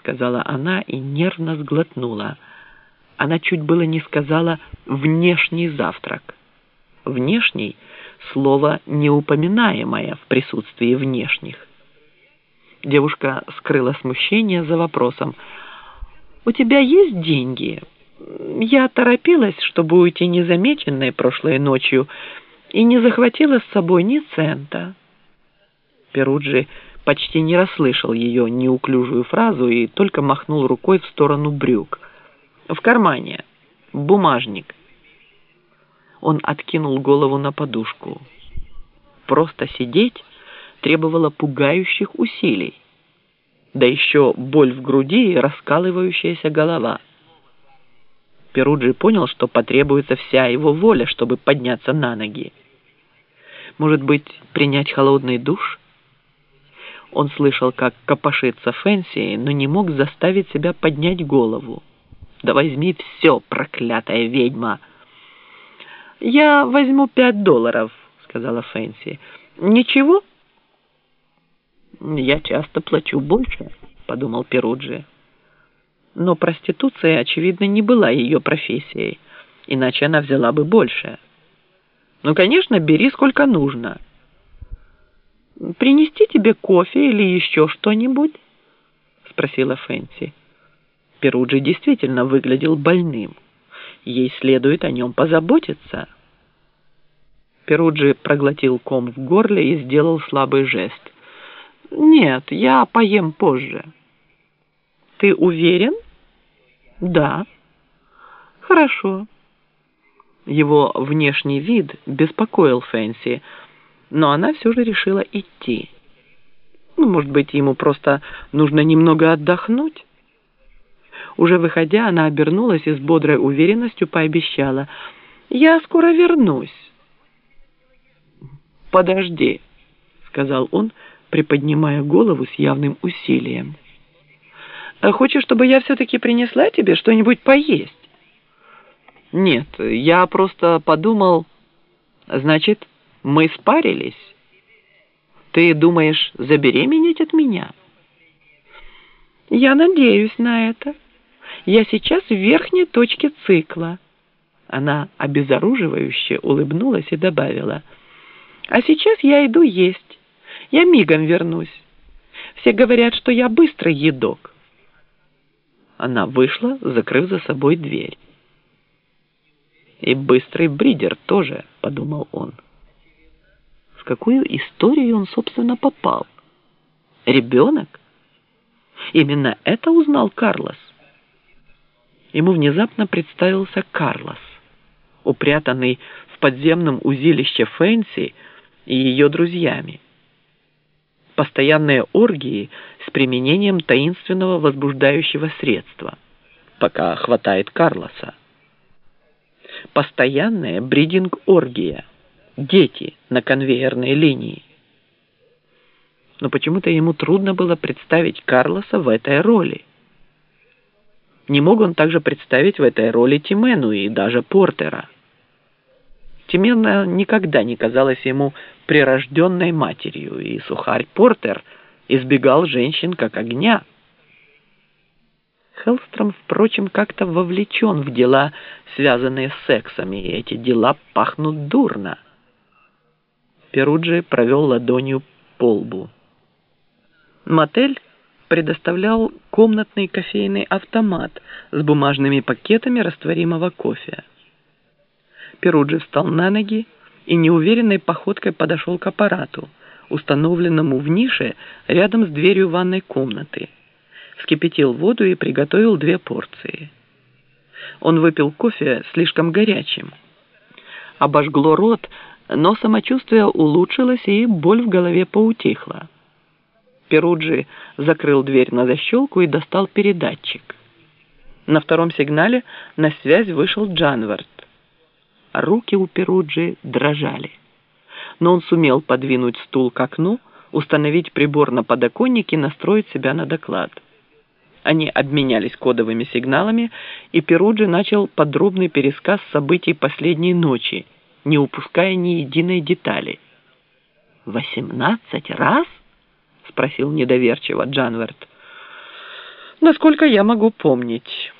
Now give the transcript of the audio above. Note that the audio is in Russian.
сказала она и нервно сглотнула. Она чуть было не сказала «внешний завтрак». «Внешний» — слово неупоминаемое в присутствии внешних. Девушка скрыла смущение за вопросом. «У тебя есть деньги?» «Я торопилась, чтобы уйти незамеченной прошлой ночью, и не захватила с собой ни цента». Перуджи почти не расслышал ее неуклюжую фразу и только махнул рукой в сторону брюк. «В кармане. Бумажник». Он откинул голову на подушку. Просто сидеть требовало пугающих усилий. Да еще боль в груди и раскалывающаяся голова. Перуджи понял, что потребуется вся его воля, чтобы подняться на ноги. Может быть, принять холодный душ? Он слышал, как копошится Фэнси, но не мог заставить себя поднять голову. «Да возьми все, проклятая ведьма!» «Я возьму пять долларов», — сказала Фэнси. «Ничего?» «Я часто плачу больше», — подумал Перуджи. Но проституция, очевидно, не была ее профессией, иначе она взяла бы больше. «Ну, конечно, бери сколько нужно». «Принести тебе кофе или еще что-нибудь?» — спросила Фэнси. Перуджи действительно выглядел больным. Ей следует о нем позаботиться. Перуджи проглотил ком в горле и сделал слабый жест. «Нет, я поем позже». «Ты уверен?» «Да». «Хорошо». Его внешний вид беспокоил Фэнси, но она все же решила идти. Ну, может быть, ему просто нужно немного отдохнуть? Уже выходя, она обернулась и с бодрой уверенностью пообещала. «Я скоро вернусь». «Подожди», — сказал он, приподнимая голову с явным усилием. «А «Хочешь, чтобы я все-таки принесла тебе что-нибудь поесть?» «Нет, я просто подумал...» «Значит, мы спарились. Ты думаешь забеременеть от меня? Я надеюсь на это. Я сейчас в верхней точке цикла. Она обезоруживающе улыбнулась и добавила. А сейчас я иду есть. Я мигом вернусь. Все говорят, что я быстрый едок. Она вышла, закрыв за собой дверь. «И быстрый бридер тоже», — подумал он в какую историю он, собственно, попал. Ребенок? Именно это узнал Карлос. Ему внезапно представился Карлос, упрятанный в подземном узилище Фэнси и ее друзьями. Постоянные оргии с применением таинственного возбуждающего средства, пока хватает Карлоса. Постоянная бридинг-оргия – дети на конвейерной линии. Но почему-то ему трудно было представить Карлоса в этой роли. Не мог он также представить в этой роли Тимену и даже Портера. Тимена никогда не казалась ему прирожденной матерью, и сухарь Портер избегал женщин как огня. Хеллстром, впрочем, как-то вовлечен в дела, связанные с сексом, и эти дела пахнут дурно. Перуджи провел ладонью по лбу. Мотель предоставлял комнатный кофейный автомат с бумажными пакетами растворимого кофе. Перуджи встал на ноги и неуверенной походкой подошел к аппарату, установленному в нише рядом с дверью ванной комнаты. Вскипятил воду и приготовил две порции. Он выпил кофе слишком горячим. Обожгло рот, но самочувствие улучшилось и боль в голове поутихла. Перуджи закрыл дверь на защелку и достал передатчик. На втором сигнале на связь вышел Джанвард. Руки у Перуджи дрожали. Но он сумел подвинуть стул к окну, установить прибор на подоконнике и настроить себя на доклад. Они обменялись кодовыми сигналами, и Перуджи начал подробный пересказ событий последней ночи, не упуская ни единой детали. «Восемнадцать раз?» — спросил недоверчиво Джанверт. насколько я могу помнить».